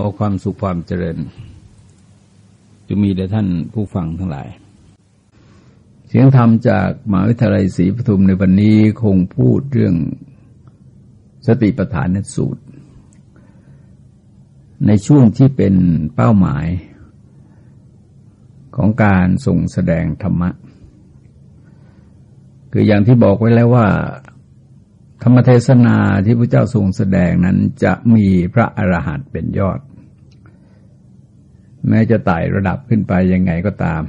อความสุขความเจริญจะมีแด่ท่านผู้ฟังทั้งหลาย เสียงธรรมจากมหาวิทยาลัยศรีปทุมในวันนี้คงพูดเรื่องสติปัฏฐานสูตร ในช่วงที่เป็นเป้าหมายของการส่งแสดงธรรมะ คืออย่างที่บอกไว้แล้วว่า ธรรมเทศนาที่พระเจ้าทรงแสดงนั้นจะมีพระอรหันต์เป็นยอด แม้จะไต่ระดับขึ้นไปยังไงก็ตาม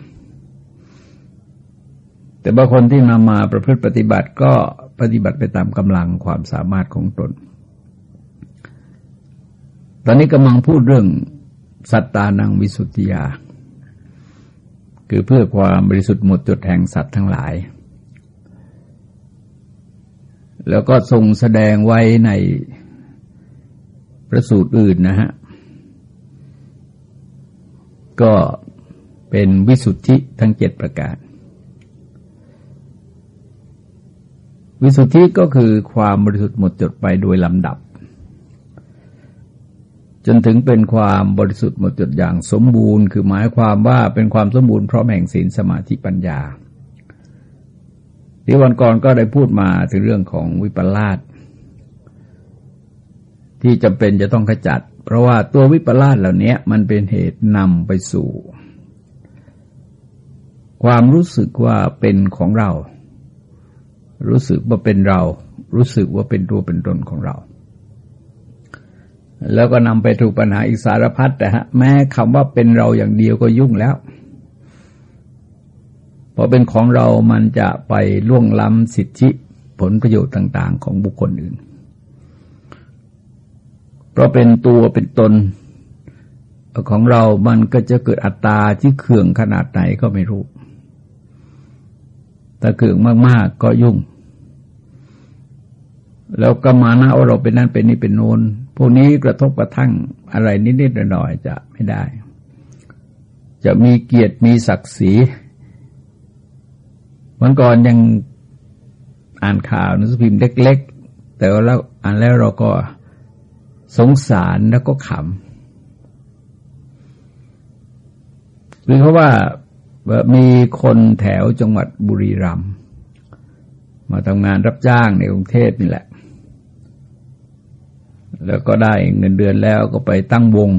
แต่บางคนที่นำมาประพฤติปฏิบัติก็ปฏิบัติไปตามกำลังความสามารถของตน ตอนนี้กำลังพูดเรื่องสัตตานังวิสุทธิยา คือเพื่อความบริสุทธิ์หมดจดแห่งสัตว์ทั้งหลาย แล้วก็ทรงแสดงไว้ในพระสูตรอื่นนะฮะ ก็เป็นวิสุทธิทั้งเจ็ดประการ วิสุทธิก็คือความบริสุทธิ์หมดจดไปโดยลำดับ จนถึงเป็นความบริสุทธิ์หมดจดอย่างสมบูรณ์ คือหมายความว่าเป็นความสมบูรณ์เพราะแห่งศีลสมาธิปัญญา ที่วันก่อนก็ได้พูดมาถึงเรื่องของวิปลาสที่จำเป็นจะต้องขจัด เพราะว่าตัววิปลาสเหล่านี้มันเป็นเหตุนำไปสู่ ความรู้สึกว่าเป็นของเรา รู้สึกว่าเป็นเรา รู้สึกว่าเป็นตัวเป็นตนของเรา แล้วก็นำไปถูกปัญหาอีกสารพัดแต่ฮะแม้คำว่าเป็นเราอย่างเดียวก็ยุ่งแล้ว พอเป็นของเรามันจะไปล่วงล้ำสิทธิผลประโยชน์ต่าง ๆ ของบุคคลอื่น เพราะเป็นตัวเป็นตนของเรามันก็จะเกิดอัตตาที่เขื่องขนาดไหนก็ไม่รู้ ถ้าเขื่องมาก ๆ ก็ยุ่ง แล้วก็มานะว่าเราเป็นนั่นเป็นนี่เป็นโน้น พวกนี้กระทบกระทั่งอะไรนิดๆหน่อยๆจะไม่ได้ จะมีเกียรติมีศักดิ์ศรี วันก่อนยังอ่านข่าวหนังสือพิมพ์เล็ก ๆ แต่ว่าแล้วอ่านแล้วเราก็สงสารแล้วก็ขำคือเพราะว่ามีคนแถวจังหวัดบุรีรัมย์มาทำงานรับจ้างในกรุงเทพนี่แหละ แล้วก็ได้เงินเดือนแล้วก็ไปตั้งวง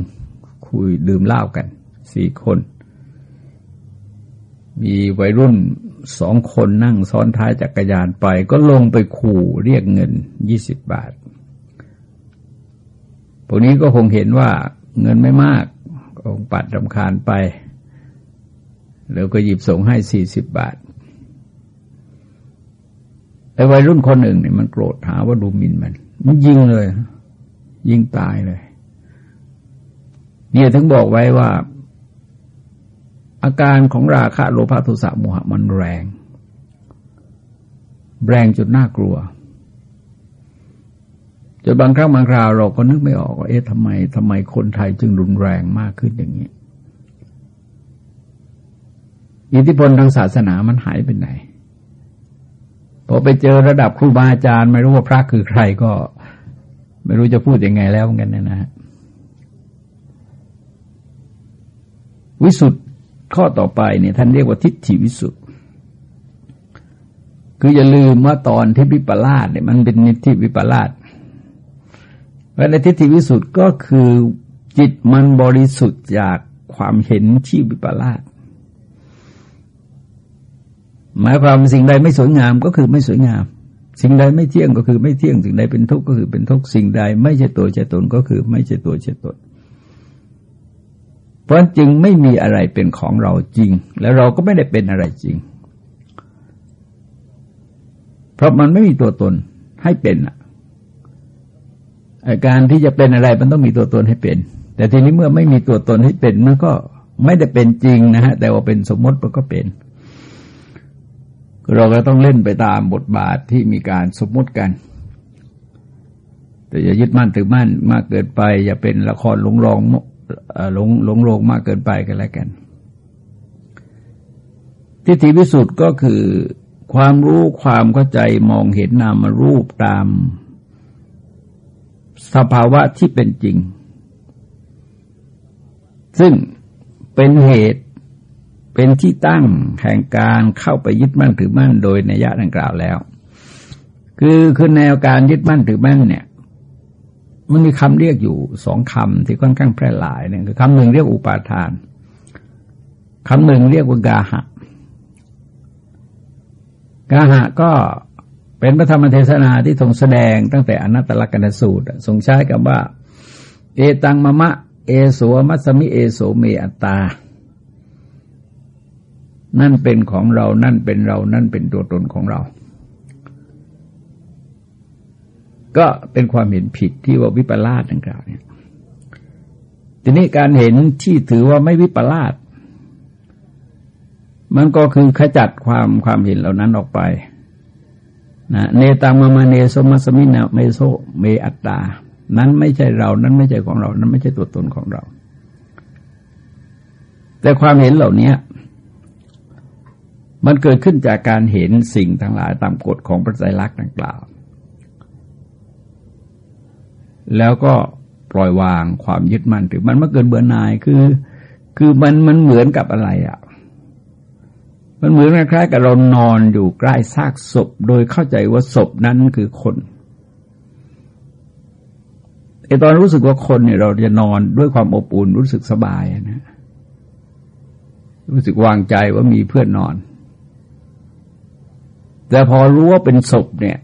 คุยดื่มเหล้ากันสี่คน มีวัยรุ่น สองคนนั่งซ้อนท้ายจักรยานไป ก็ลงไปขู่เรียกเงินยี่สิบบาทพวกนี้ก็คงเห็นว่าเงินไม่มากคงปัดรำคาญไป แล้วก็หยิบส่งให้สี่สิบบาทไอ้วัยรุ่นคนหนึ่งเนี่ยมันโกรธหาว่าดูหมิ่นมัน มันยิงเลย ยิงตายเลย เนี่ยถึงบอกไว้ว่า อาการของราคะโลภะโทสะโมหะมันแรง แรงจนน่ากลัวจนบางครั้งบางคราวเราก็นึกไม่ออกว่าเอ๊ะทำไมทำไมคนไทยจึงรุนแรงมากขึ้นอย่างนี้อิทธิพลทางศาสนามันหายไปไหนพอไปเจอระดับครูบาอาจารย์ ไม่รู้ว่าพระคือใครก็ ไม่รู้จะพูดยังไงแล้วเหมือนกันนะฮะวิสุทธ ข้อต่อไปเนี่ยท่านเรียกว่าทิฏฐิวิสุทธิ์คืออย่าลืมว่าตอนที่วิปลาสเนี่ยมันเป็นนิทิวิปลาสเพราะในทิฏฐิวิสุทธิ์ก็คือจิตมันบริสุทธิ์จากความเห็นที่วิปลาสหมายความสิ่งใดไม่สวยงามก็คือไม่สวยงาม สิ่งใดไม่เที่ยงก็คือไม่เที่ยง สิ่งใดเป็นทุกข์ก็คือเป็นทุกข์ สิ่งใดไม่ใช่ตัวใช่ตนก็คือไม่ใช่ตัวใช่ตน เพราะจึงไม่มีอะไรเป็นของเราจริง แล้วเราก็ไม่ได้เป็นอะไรจริง เพราะมันไม่มีตัวตนให้เป็นอะการที่จะเป็นอะไรมันต้องมีตัวตนให้เป็น แต่ทีนี้เมื่อไม่มีตัวตนให้เป็นมันก็ไม่ได้เป็นจริงนะฮะ แต่ว่าเป็นสมมติมันก็เป็น เราก็ต้องเล่นไปตามบทบาทที่มีการสมมติกัน แต่อย่ายึดมั่นถือมั่นมากเกินไป อย่าเป็นละครหลงรอง หลงหลงโลงมากเกินไปกันแล้วกัน ทิฏฐิวิสุทธ์ก็คือความรู้ความเข้าใจมองเห็นนามรูปตาม สภาวะที่เป็นจริง ซึ่งเป็นเหตุเป็นที่ตั้งแห่งการเข้าไปยึดมั่นถือมั่นโดยในยะดังกล่าวแล้ว คือคือแนวการยึดมั่นถือมั่นเนี่ย มันมีคำเรียกอยู่สองคำที่ค่อนข้างแพร่หลายเนี่ยคือคำหนึ่งเรียกอุปาทานคำหนึ่งเรียกว่ากาหะกาหะก็เป็นพระธรรมเทศนาที่ทรงแสดงตั้งแต่อนัตตลกนสูตรทรงใช้คำว่า เอตังมะมะ เอโสมัสมิเอโสเมอัตตา นั่นเป็นของเรานั่นเป็นเรา นั่นเป็นตัวตนของเรา ก็เป็นความเห็นผิดที่ว่าวิปลาสดังกล่าวเนี่ยทีนี้การเห็นที่ถือว่าไม่วิปลาสมันก็คือขจัดความความเห็นเหล่านั้นออกไปนะเนตังมะมะ เนโสหะมัสมินะ เมโส เมอัตตา นั้นไม่ใช่เรา นั้นไม่ใช่ของเรา นั้นไม่ใช่ตัวตนของเรา แต่ความเห็นเหล่านี้มันเกิดขึ้นจากการเห็นสิ่งทั้งหลายตามกฎของพระไตรลักษณ์ดังกล่าว แล้วก็ปล่อยวางความยึดมั่นถือมั่นมาเกิดเบื่อหน่ายคือ คือมันมันเหมือนกับอะไรอะ่ะ มันเหมือนคล้ายๆกับเรานอนอยู่ใกล้ซากศพ โดยเข้าใจว่าศพนั้นคือคนไอตอนรู้สึกว่าคนเนี่ยเราจะนอนด้วยความอบอุ่นรู้สึกสบายนะรู้สึกวางใจว่ามีเพื่อนนอน แต่พอรู้ว่าเป็นศพเนี่ย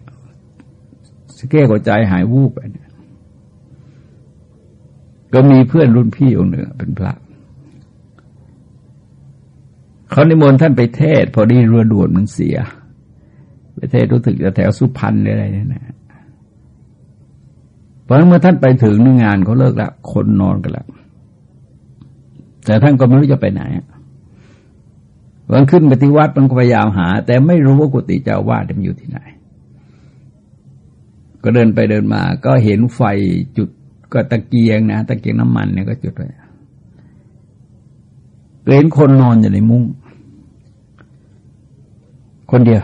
สเก้กใจหายวูบไปเนี่ย ก็มีเพื่อนรุ่นพี่องค์หนึ่งเป็นพระเขานิมนต์ท่านไปเทศ พอดีเรือด่วนมันเสีย ไปเทศรู้สึกจะแถวสุพรรณอะไรเนี่ยนะเพราะเมื่อท่านไปถึงงานเขาเลิกล้วคนนอนกันแล้วแต่ท่านก็ไม่รู้จะไปไหนวันขึ้นไปที่วัดมันก็พยายามหา แต่ไม่รู้ว่ากุฏิเจ้าวาดมันอยู่ที่ไหน ก็เดินไปเดินมา ก็เห็นไฟจุด ก็ตะเกียงนะตะเกียงน้ำมันเนี่ยก็จุดไว้เห็นคนนอนอยู่ในมุ้งคนเดียว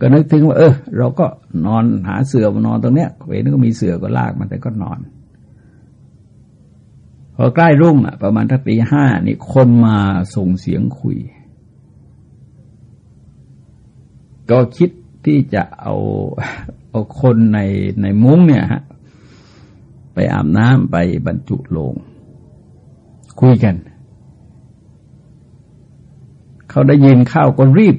ก็นึกถึงว่า เออ เราก็นอนหาเสือมานอนตรงเนี้ยเห็นก็มีเสือก็ลากมาแต่ก็นอน พอใกล้รุ่งอะ ประมาณถ้าปีห้านี่คนมาส่งเสียงคุย ก็คิดที่จะเอาเอาคนในในมุ้งเนี่ยฮะ ไปอาบน้ำไปบรรจุลง คุยกัน เขาได้ยินข้าวก็รีบ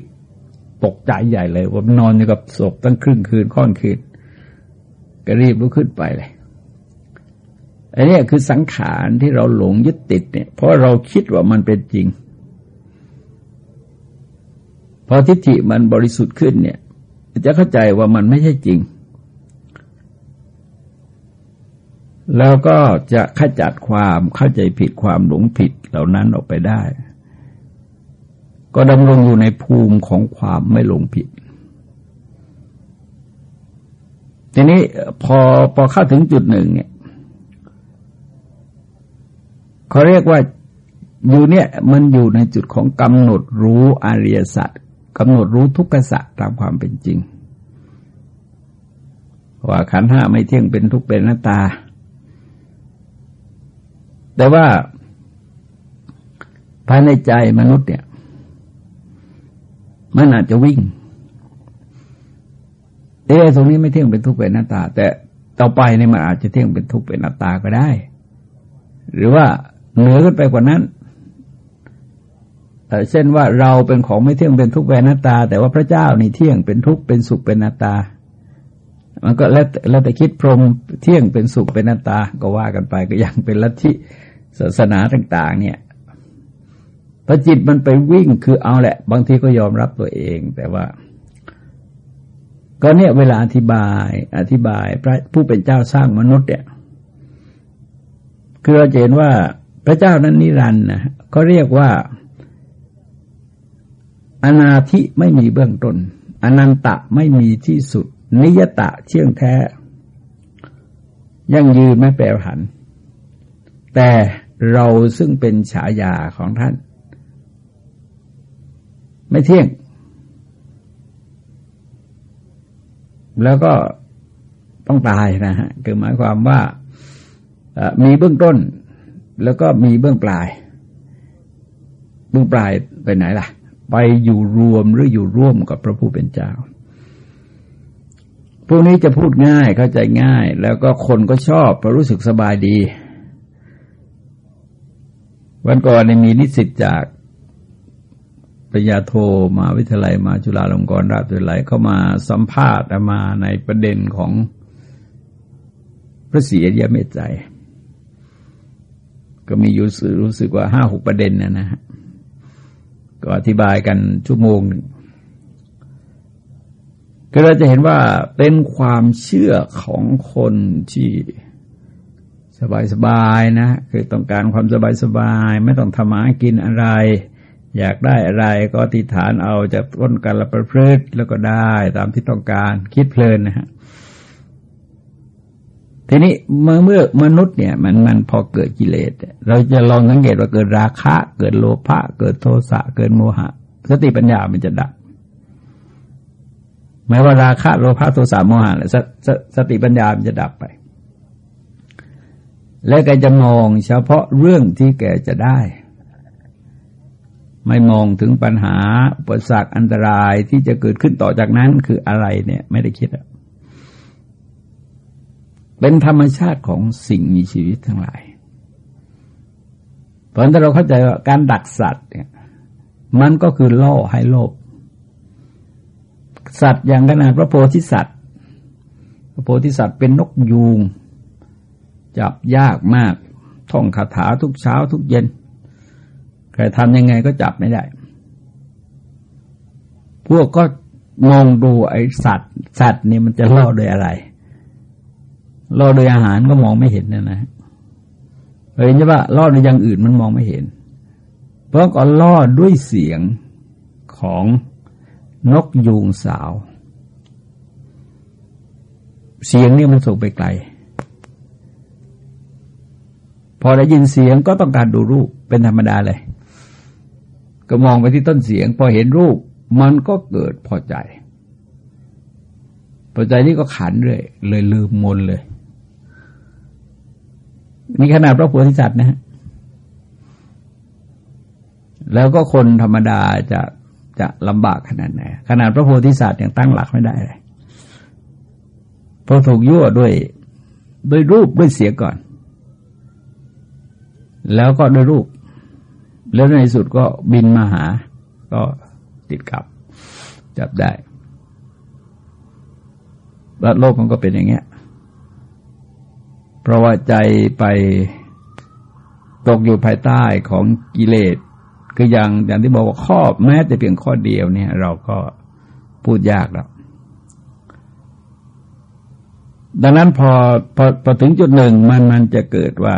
ตกใจใหญ่เลย ว่านอนอยู่กับศพตั้งครึ่งคืนค่อนคืน ก็รีบลุกขึ้นไปเลยอันนี้คือสังขารที่เราหลงยึดติดเนี่ย เพราะเราคิดว่ามันเป็นจริง พอทิฏฐิมันบริสุทธิ์ขึ้นเนี่ย จะเข้าใจว่ามันไม่ใช่จริง แล้วก็จะขจัดความเข้าใจผิดความหลงผิดเหล่านั้นออกไปได้ ก็ดำรงอยู่ในภูมิของความไม่หลงผิด ทีนี้พอพอเข้าถึงจุดหนึ่งเนี่ยเขาเรียกว่าอยู่เนี่ยมันอยู่ในจุดของกำหนดรู้อริยสัจกำหนดรู้ทุกขสัจตามความเป็นจริงว่าขันห้าไม่เที่ยงเป็นทุกเป็นหน้าตา แต่ว่าภายในใจมนุษย์เนี่ย มันอาจจะวิ่ง เอ๊ะตรงนี้ไม่เที่ยงเป็นทุกข์เป็นหน้าตา แต่ต่อไปเนี่ยมันอาจจะเที่ยงเป็นทุกข์เป็นหน้าตาก็ได้ หรือว่าเหนือขึ้นไปกว่านั้นเช่นว่าเราเป็นของไม่เที่ยงเป็นทุกข์เป็นหน้าตา แต่ว่าพระเจ้านี่เที่ยงเป็นทุกข์เป็นสุขเป็นหน้าตา มันก็แล้วแล้วแต่คิดพรมเที่ยงเป็นสุขเป็นหน้าตา ก็ว่ากันไปก็ยังเป็นลัทธิ ศาสนาต่าง ๆ เนี่ยพอจิตมันไปวิ่งคือเอาแหละ บางทีก็ยอมรับตัวเอง แต่ว่า ก็เนี่ยเวลาอธิบาย อธิบาย พระผู้เป็นเจ้าสร้างมนุษย์เนี่ยคือเราเห็นว่าพระเจ้านั้นนิรันดร์นะก็เรียกว่าอนาธิไม่มีเบื้องต้น อนันตะไม่มีที่สุด นิยตะเชี่ยงแท้ ยั่งยืนไม่แปรผัน แต่ เราซึ่งเป็นฉายาของท่าน ไม่เที่ยง แล้วก็ต้องตายนะฮะคือหมายความว่ามีเบื้องต้น แล้วก็มีเบื้องปลาย เบื้องปลายไปไหนล่ะ ไปอยู่รวมหรืออยู่ร่วมกับพระผู้เป็นเจ้าพวกนี้จะพูดง่ายเข้าใจง่าย แล้วก็คนก็ชอบเพราะรู้สึกสบายดี วันก่อนมีนิสิตจากปริญญาโทมาวิทยาลัยมาจุฬาลงกรณราชวิทยาลัยเข้ามาสัมภาษณ์มาในประเด็นของพระศรีอริยเมตไตรก็มีอยู่รู้สึกว่าห้าหกประเด็นนะนะฮะก็อธิบายกันชั่วโมงหนึ่งก็เราจะเห็นว่าเป็นความเชื่อของคนที่ สบายๆนะ คือต้องการความสบายๆไม่ต้องทำมากินอะไร อยากได้อะไรก็ติฐานเอาจะต้นกันละประพฤติแล้วก็ได้ตามที่ต้องการคิดเพลินนะฮะทีนี้เมื่อเมื่อมนุษย์เนี่ย มันมันพอเกิดกิเลสเราจะลองสังเกตว่าเกิดราคะ เกิดโลภะเกิดโทสะเกิดโมหะ สติปัญญามันจะดับแม้ว่าราคะโลภะโทสะโมหะสสสติปัญญามันจะดับไป และแกจะมองเฉพาะเรื่องที่แกจะได้ ไม่มองถึงปัญหาอุปสรรคอันตรายที่จะเกิดขึ้นต่อจากนั้นคืออะไรเนี่ยไม่ได้คิด เป็นธรรมชาติของสิ่งมีชีวิตทั้งหลาย เพราะฉะนั้นเราเข้าใจว่าการดักสัตว์เนี่ยมันก็คือล่อให้โลภสัตว์อย่างขนาดพระโพธิสัตว์ พระโพธิสัตว์เป็นนกยูง จับยากมากท่องคาถาทุกเช้าทุกเย็นใครทำยังไงก็จับไม่ได้ พวกก็มองดูไอสัตว์ สัตว์นี่มันจะล่อโดยอะไรล่อโดยอาหารก็มองไม่เห็นนะนะเห็นใช่ปะล่อโดยอย่างอื่นมันมองไม่เห็น เพราะก็ล่อด้วยเสียงของนกยูงสาว เสียงนี่มันส่งไปไกล พอได้ยินเสียงก็ต้องการดูรูปเป็นธรรมดาเลย ก็มองไปที่ต้นเสียง พอเห็นรูปมันก็เกิดพอใจ พอใจนี่ก็ขันเลย เลยลืมมนเลยมีขนาดพระโพธิสัตว์นะฮะแล้วก็คนธรรมดาจะจะลำบากขนาดไหนขนาดพระโพธิสัตว์ยังตั้งหลักไม่ได้เลยเพราะถูกยั่วด้วยด้วยรูปด้วยเสียก่อน แล้วก็ด้วยรูป แล้วในสุดก็บินมาหา ก็ติดกับ จับได้แล้วโลกมันก็เป็นอย่างเงี้ย เพราะว่าใจไปตกอยู่ภายใต้ของกิเลสคืออย่างอย่างที่บอกว่าข้อแม้แต่เพียงข้อเดียวเนี่ย เราก็พูดยากแล้วดังนั้นพอพอพอถึงจุดหนึ่งมันมันจะเกิดว่า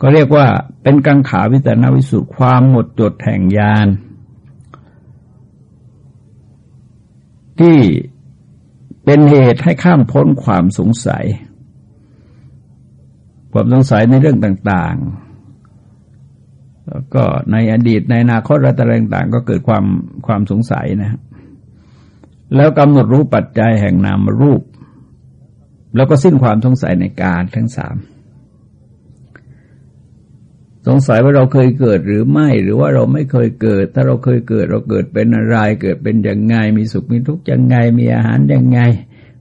ก็เรียกว่าเป็นกังขาวิจารณวิสุทธิความหมดจดแห่งยาน ที่เป็นเหตุให้ข้ามพ้นความสงสัย ความสงสัยในเรื่องต่างๆ แล้วก็ในอดีตในอนาคตอะไรต่างๆ ก็เกิดความความสงสัยนะแล้วกำหนดรู้ปัจจัยแห่งนามรูป แล้วก็สิ้นความสงสัยในการทั้งสาม สงสัยว่าเราเคยเกิดหรือไม่ หรือว่าเราไม่เคยเกิด ถ้าเราเคยเกิดเราเกิดเป็นอะไร เกิดเป็นยังไง มีสุขมีทุกข์ยังไง มีอาหารยังไง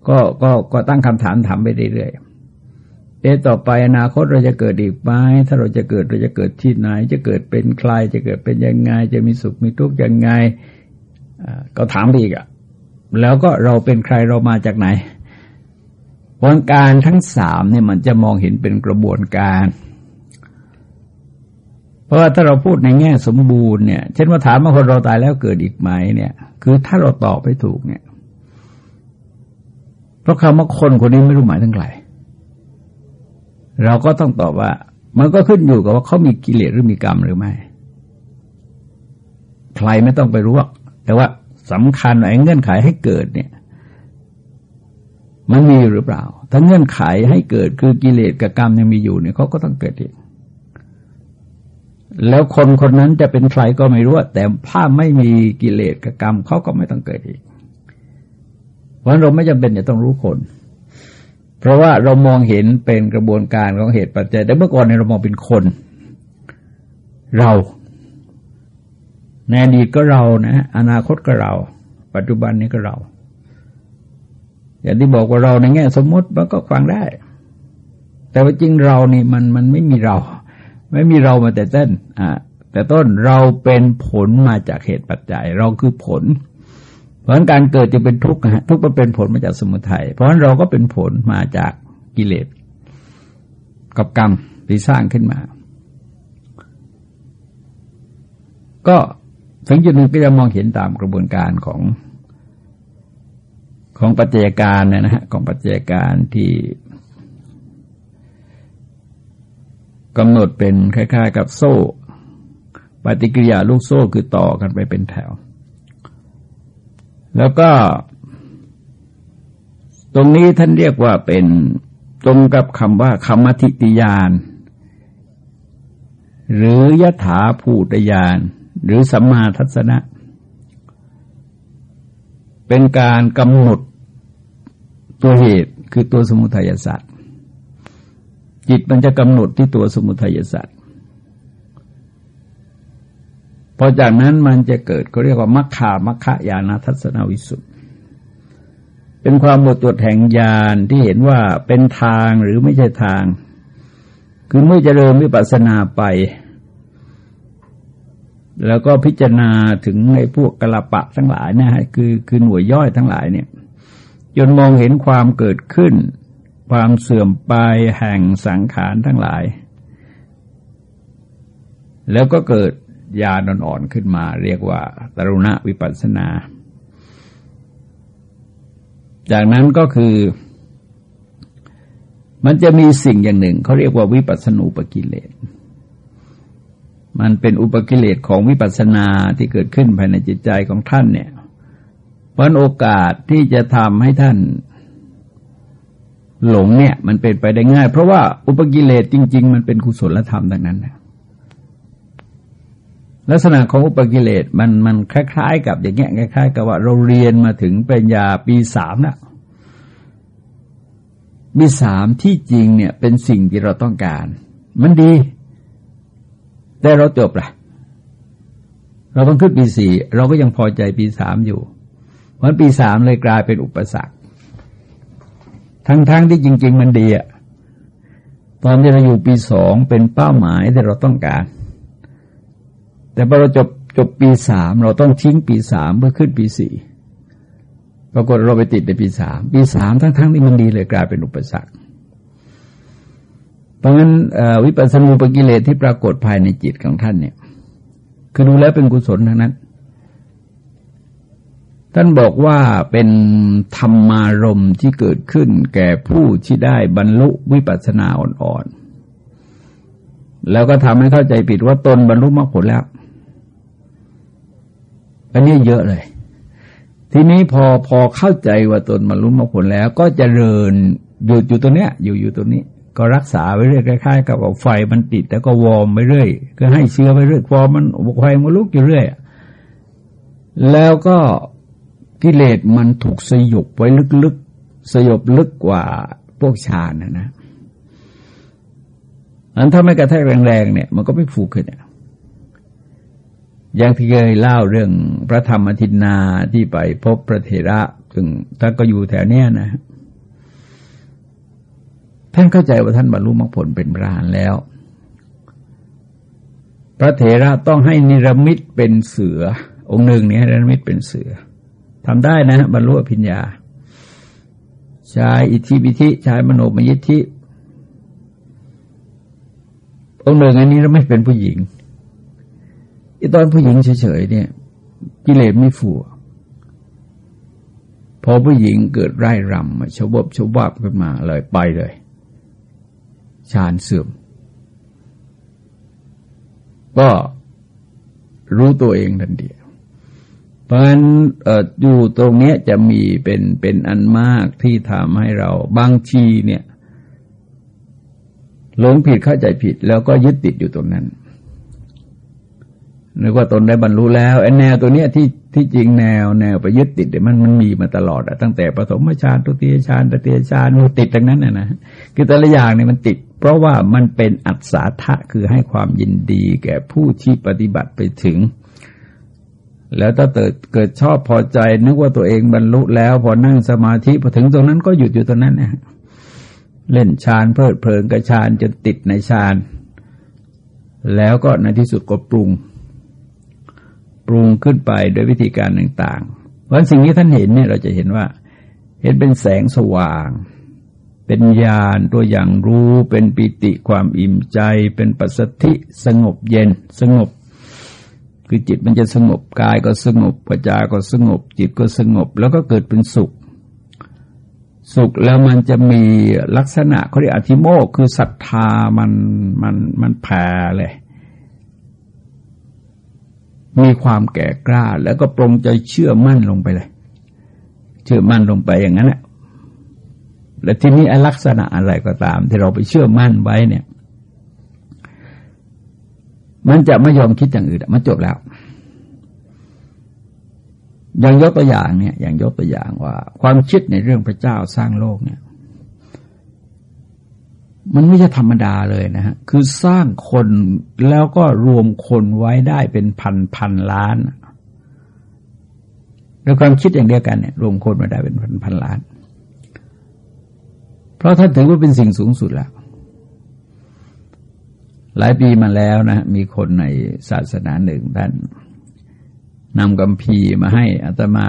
ก็ก็ก็ตั้งคำถามถามไปเรื่อยๆเอะต่อไปอนาคตเราจะเกิดอีกไหมถ้าเราจะเกิดเราจะเกิดที่ไหน จะเกิดเป็นใคร จะเกิดเป็นยังไง จะมีสุขมีทุกข์ยังไงก็ถามอีกอะแล้วก็เราเป็นใครเรามาจากไหนวงการทั้งสามเนี่ยมันจะมองเห็นเป็นกระบวนการ เพราะว่าถ้าเราพูดในแง่สมบูรณ์เนี่ย เช่นว่าถามว่าคนเราตายแล้วเกิดอีกไหมเนี่ย คือถ้าเราตอบไปถูกเนี่ย เพราะคำว่าคนคนนี้ไม่รู้หมายถึงใครเราก็ต้องตอบว่า มันก็ขึ้นอยู่กับว่าเขามีกิเลสหรือมีกรรมหรือไม่ ใครไม่ต้องไปรู้แต่ว่าสำคัญไอ้เงื่อนไขให้เกิดเนี่ย มันมีหรือเปล่า ถ้าเงื่อนไขให้เกิดคือกิเลสกับกรรมยังมีอยู่เนี่ยเขาก็ต้องเกิดเอง แล้วคนคนนั้นจะเป็นใครก็ไม่รู้ แต่ถ้าไม่มีกิเลสกับกรรมเขาก็ไม่ต้องเกิดอีก เพราะเราไม่จำเป็นจะต้องรู้คน เพราะว่าเรามองเห็นเป็นกระบวนการของเหตุปัจจัย แต่เมื่อก่อนเนี่ยเรามองเป็นคน เราในอดีตก็เรานะ อนาคตก็เรา ปัจจุบันนี้ก็เรา อย่างที่บอกว่าเราในแง่สมมติมันก็ฟังได้ แต่ว่าจริงเรานี่มันมันไม่มีเรา ไม่มีเรามาแต่ต้นอ่าแต่ต้นเราเป็นผลมาจากเหตุปัจจัย เราคือผล เพราะการเกิดจะเป็นทุกข์ทุกข์มันเป็นผลมาจากสมุทัยเพราะฉะนั้นเราก็เป็นผลมาจากกิเลสกับกรรมที่สร้างขึ้นมา ก็ถึงจุดหนึ่งก็จะมองเห็นตามกระบวนการของของปัจจัยการนะฮะของปัจจัยการที่ กำหนดเป็นคล้ายๆ กับโซ่ ปฏิกิริยาลูกโซ่คือต่อกันไปเป็นแถว แล้วก็ ตรงนี้ท่านเรียกว่าเป็นตรงกับคำว่าคำมธิติยาน หรือยถาภูตยาน หรือสัมมาทัศนะ เป็นการกำหนดตัวเหตุคือตัวสมุทัยศาสตร์ จิตมันจะกำหนดที่ตัวสมุทัยศาสตร์พอจากนั้นมันจะเกิดเขาเรียกว่ามัคคามัคคายานาทัศนวิสุทธิ์เป็นความหมดจดแห่งญาณที่เห็นว่าเป็นทางหรือไม่ใช่ทาง คือเมื่อเจริญวิปัสสนาไป แล้วก็พิจารณาถึงในพวกกละปะทั้งหลายนะฮะคือคือหน่วยย่อยทั้งหลายเนี่ย จนมองเห็นความเกิดขึ้น ความเสื่อมไปแห่งสังขารทั้งหลาย แล้วก็เกิดญาณอ่อนๆขึ้นมา เรียกว่าตรุณวิปัสสนา จากนั้นก็คือ มันจะมีสิ่งอย่างหนึ่งเขาเรียกว่าวิปัสสนูปกิเลส มันเป็นอุปกิเลสของวิปัสสนาที่เกิดขึ้นภายในจิตใจของท่านเนี่ยเพราะโอกาสที่จะทำให้ท่าน หลงเนี่ย มันเป็นไปได้ง่าย เพราะว่าอุปกิเลสจริง ๆ มันเป็นกุศลธรรมดังนั้นนะลักษณะของอุปกิเลสมันมันคล้าย ๆ กับอย่างเงี้ยคล้ายๆ กับว่าเราเรียนมาถึงปริญญาปีสามนะปีสามที่จริงเนี่ยเป็นสิ่งที่เราต้องการ มันดี แต่เราจบละเราต้องขึ้นปีสี่เราก็ยังพอใจปีสามอยู่เพราะปีสามเลยกลายเป็นอุปสรรค ทั้งๆทที่จริง ๆ มันดีอะตอนที่เราอยู่ปีสองเป็นเป้าหมายที่เราต้องการ แต่พอเราจบจบปีสามเราต้องทิ้งปีสามเพื่อขึ้นปีสี่ปรากฏเราไปติดในปีสามปีสามทั้งๆที่มันดีเลยกลายเป็นอุปสรรคเพราะงั้นวิปัสสนูปกิเลสที่ปรากฏภายในจิตของท่านเนี่ย คือดูแล้วเป็นกุศลทั้งนั้น ท่านบอกว่าเป็นธรรมารมที่เกิดขึ้นแก่ผู้ที่ได้บรรลุวิปัสสนาอ่อนๆ แล้วก็ทำให้เข้าใจผิดว่าตนบรรลุมรรคผลแล้ว อันนี้เยอะเลย ทีนี้พอพอเข้าใจว่าตนบรรลุมรรคผลแล้ว ก็จเจริญอยู่อยู่ตัวเนี้ย อยู่อยู่ตัวนี้ ก็รักษาไว้เรื่อยคล้ายๆกับไฟมันติดแต่ก็วอร์มไปเรื่อยก็ให้เชื้อไปเรื่อยฟอมันไฟมันลุกอยู่เรื่อยแล้วก็ กิเลสมันถูกสยบไว้ลึกๆ สยบลึกกว่าพวกฌานนะนะอันถ้าไม่กระแทกแรงๆเนี่ย มันก็ไม่ฟูขึ้นอย่างที่เคยเล่าเรื่องพระธรรมทินนาที่ไปพบพระเถระซึ่งท่านก็อยู่แถวเนี้ยนะท่านเข้าใจว่าท่านบรรลุมรรคผลเป็นพระอรหันแล้ว พระเถระต้องให้นิรมิตเป็นเสือองค์หนึ่งเนี่ยนิรมิตเป็นเสือ ทำได้นะบรรลุอภิญญาใช้อิทธิพิธิใช้มโนมยิทธิองค์หนึ่งอันนี้เราไม่เป็นผู้หญิงอีตอนผู้หญิงเฉยๆเนี่ยกิเลสไม่ฟูพอผู้หญิงเกิดไร่รำชวบชวบขึ้นมาเลยไปเลยฌานเสื่อม ก็รู้ตัวเองทันที เพราะฉะนั้นอยู่ตรงนี้จะมีเป็นเป็นอันมากที่ทำให้เราบางทีเนี่ยหลงผิดเข้าใจผิดแล้วก็ยึดติดอยู่ตรงนั้นนึกว่าตนได้บรรลุแล้วไอ้แนวตัวเนี้ยที่ที่จริงแนวแนวไปยึดติดเนี่ยมันมันมีมาตลอดอะตั้งแต่ปฐมฌานทุติยฌานตติยฌานมันติดทั้งนั้นนะนะคือแต่ละอย่างเนี่ยมันติด เพราะว่ามันเป็นอัศทะคือให้ความยินดีแก่ผู้ที่ปฏิบัติไปถึง แล้วถ้าเกิดเกิดชอบพอใจนึกว่าตัวเองบรรลุแล้ว พอนั่งสมาธิพอถึงตรงนั้นก็หยุดอยู่ตรงนั้นนะเล่นฌานเพลิดเพลินกับฌานจนติดในฌานแล้วก็ในที่สุดก็ปรุง ปรุงขึ้นไปโดยวิธีการต่างๆ เพราะสิ่งที่ท่านเห็นเนี่ยเราจะเห็นว่า เห็นเป็นแสงสว่าง เป็นญาณตัวอย่างรู้ เป็นปิติความอิ่มใจ เป็นปัสสธิสงบเย็น สงบ คือจิตมันจะสงบกายก็สงบปัญจาก็สงบ จิตก็สงบ แล้วก็เกิดเป็นสุข สุขแล้วมันจะมีลักษณะเขาเรียกอธิโมกคือศรัทธามันมันมันแผ่เลย มีความแก่กล้า แล้วก็ปรงใจเชื่อมั่นลงไปเลย เชื่อมั่นลงไปอย่างนั้นแหละและทีนี้ลักษณะอะไรก็ตาม ที่เราไปเชื่อมั่นไว้เนี่ย มันจะไม่ยอมคิดอย่างอื่นมันจบแล้ว อย่างยกตัวอย่างเนี่ย อย่างยกตัวอย่างว่า ความคิดในเรื่องพระเจ้าสร้างโลกเนี่ย มันไม่ใช่ธรรมดาเลยนะฮะคือสร้างคนแล้วก็รวมคนไว้ได้เป็นพันพันล้านด้วยความคิดอย่างเดียวกันเนี่ยรวมคนมาได้เป็นพันพันล้าน เพราะท่านถือว่าเป็นสิ่งสูงสุดแล้ว หลายปีมาแล้วนะ มีคนในศาสนาหนึ่งท่านนำกัมพีมาให้อัตมา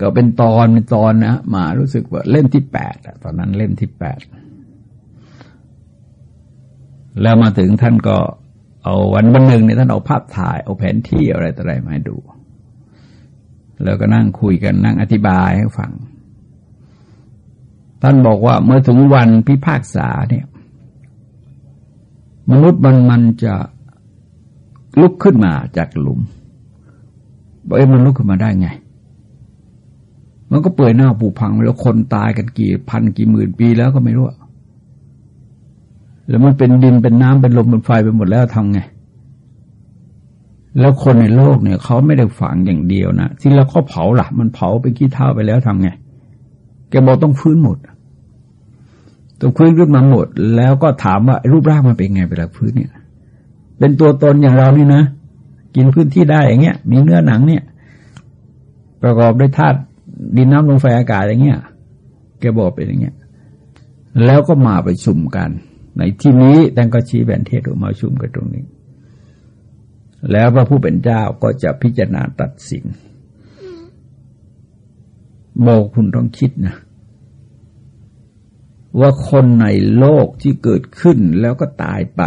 ก็เป็นตอนเป็นตอนนะมารู้สึกว่าเล่มที่แปดตอนนั้นเล่มที่แปดแล้วมาถึงท่านก็เอาวันวันหนึ่งเนี่ยท่านเอาภาพถ่ายเอาแผนที่อะไรต่ออะไรมาให้ดู แล้วก็นั่งคุยกันนั่งอธิบายให้ฟัง ท่านบอกว่าเมื่อถึงวันพิพากษาเนี่ย มนุษย์มันมันจะลุกขึ้นมาจากหลุมบอกเอ้มันลุกขึ้นมาได้ไง มันก็เปื่อยหน้าปูพังแล้วคนตายกันกี่พันกี่หมื่นปีแล้วก็ไม่รู้ แล้วมันเป็นดินเป็นน้ำเป็นลมเป็นไฟไปหมดแล้วทำไง แล้วคนในโลกเนี่ยเขาไม่ได้ฝังอย่างเดียวนะที่เราเขาเผาละมันเผาไปขี้เท่าไปแล้วทำไง แกบอกต้องฟื้นหมด ต้องฟื้นขึ้นมาหมด แล้วก็ถามว่ารูปร่างมันเป็นไงเวลาฟื้นเนี่ย เป็นตัวตนอย่างเรานี่นะ กินพื้นที่ได้อย่างเงี้ย มีเนื้อหนังเนี่ย ประกอบด้วยธาตุดินน้ำลมไฟอากาศอย่างเงี้ย แกบอกเป็นอย่างเงี้ย แล้วก็มาไปชุมกัน ในที่นี้ท่านก็ชี้แผนเทศออกมาชุมกันตรงนี้ แล้วพระผู้เป็นเจ้าก็จะพิจารณาตัดสินบอกคุณต้องคิดนะ ว่าคนในโลกที่เกิดขึ้นแล้วก็ตายไป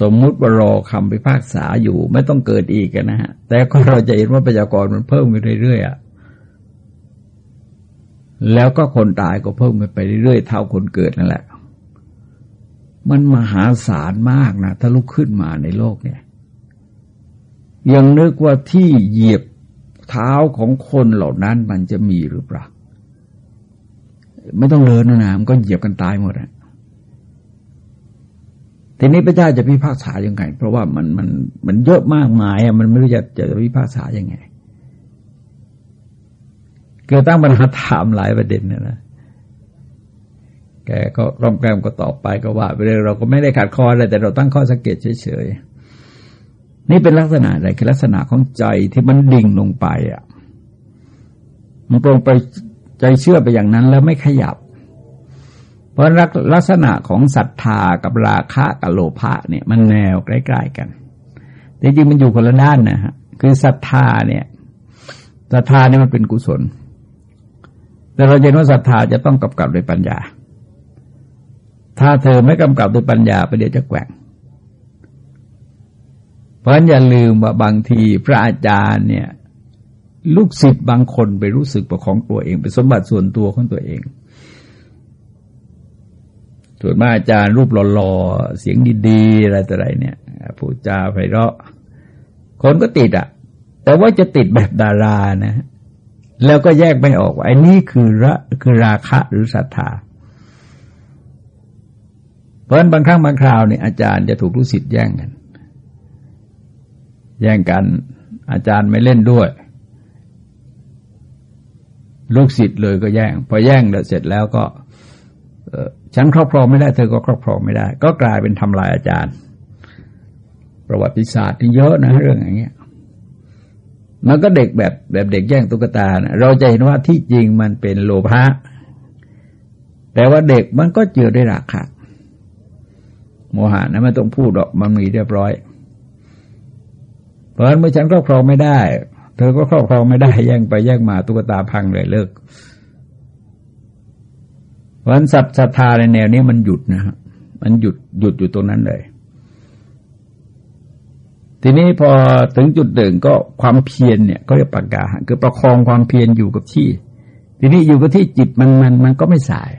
สมมุติว่ารอคำพิพากษาอยู่ไม่ต้องเกิดอีกนะฮะ แต่ก็เราจะเห็นว่าประชากรมันเพิ่มขึ้นเรื่อยๆแล้วก็คนตายก็เพิ่มไปเรื่อยๆเท่าคนเกิดนั่นแหละ มันมหาศาลมากนะถ้าลุกขึ้นมาในโลกเนี่ย ยังนึกว่าที่เหยียบเท้าของคนเหล่านั้นมันจะมีหรือเปล่า ไม่ต้องเลินนะนะมันก็เหยียบกันตายหมดอะทีนี้พระเจ้าจะพิพากษายังไง เพราะว่ามันมันมันเยอะมากมายอะมันไม่รู้จะจะพิพากษายังไง เกิดตั้งปัญหาถามหลายประเด็นนะนะแกก็ร่อมแกมก็ตอบไปก็ว่าไปเลยเราก็ไม่ได้ขาดคออะไรแต่เราตั้งข้อสังเกตเฉยๆนี่เป็นลักษณะอะไรคือลักษณะของใจที่มันดิ่งลงไปอะมันตรงไป ใจเชื่อไปอย่างนั้นแล้วไม่ขยับ เพราะลักษณะของศรัทธากับราคะกับโลภะเนี่ย มันแนวใกล้ๆกัน แต่จริงมันอยู่คนละด้านนะฮะคือศรัทธาเนี่ยศรัทธาเนี่ยมันเป็นกุศล แต่เราเห็นว่าศรัทธาจะต้องกำกับโดยปัญญา ถ้าเธอไม่กำกับโดยปัญญาไปเดี๋ยวจะแกว่งเพราะอย่าลืมว่าบางทีพระอาจารย์เนี่ย ลูกศิษย์บางคนไปรู้สึกประของตัวเองเป็นสมบัติส่วนตัวของตัวเองส่วนมากอาจารย์รูปหล่อๆเสียงดีๆอะไรต่ออะไรเนี่ยผู้จาไพเราะคนก็ติดอะ แต่ว่าจะติดแบบดารานะ แล้วก็แยกไม่ออกว่าไอ้นี่คือระคือราคะหรือศรัทธาเพราะฉะนั้นบางครั้งบางคราวเนี่ยอาจารย์จะถูกลูกศิษย์แย่งกัน แย่งกัน อาจารย์ไม่เล่นด้วย ลูกศิษย์เลยก็แย่ง พอแย่งแล้วเสร็จแล้วก็ฉันครอบครองไม่ได้เธอก็ครอบครองไม่ได้ ก็กลายเป็นทำลายอาจารย์ ประวัติศาสตร์ที่เยอะนะเรื่องอย่างเงี้ยมันก็เด็กแบบแบบเด็กแย่งตุ๊กตานะเราจะเห็นว่าที่จริงมันเป็นโลภะแต่ว่าเด็กมันก็เจอได้ราคาโมหะนะไม่ต้องพูดหรอกมันมีเรียบร้อย เพราะฉะนั้นเมื่อฉันครอบครองไม่ได้ ธอก็ครอบครองไม่ได้แย่งไปแย่งมาตุ๊กตาพังเลยเลิกเพราะฉะนั้นศรัทธาในแนวนี้มันหยุดนะฮะมันหยุดหยุดอยู่ตรงนั้นเลย ทีนี้พอถึงจุดหนึ่งก็ความเพียรเนี่ย ก็จะประกาคือประคองความเพียรอยู่กับที่ ทีนี้อยู่กับที่จิตมันมันมันก็ไม่สาย